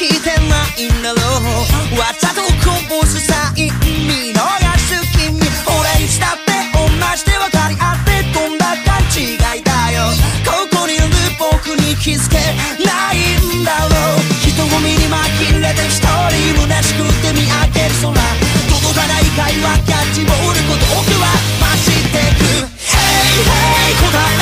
きてないんだろうわざとこぼすサイン見逃す君俺いつだって同じで分かり合ってどんだ勘違いだよここにいる僕に気づけ。ないんだろう。人混みに紛れて一人虚しくて見上げる空。届かない会話キャッチボール孤独は増してく。Hey hey 答え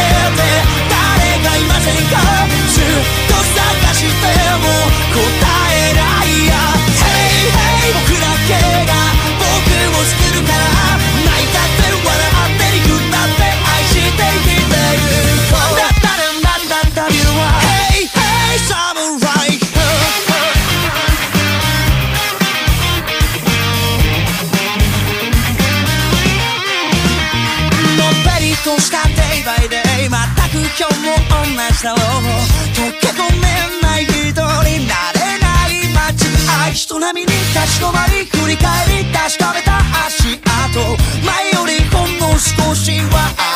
同じだろう溶け込めない人になれない街愛人並みに立ち止まり振り返り確かめた足跡前よりほんの？少しは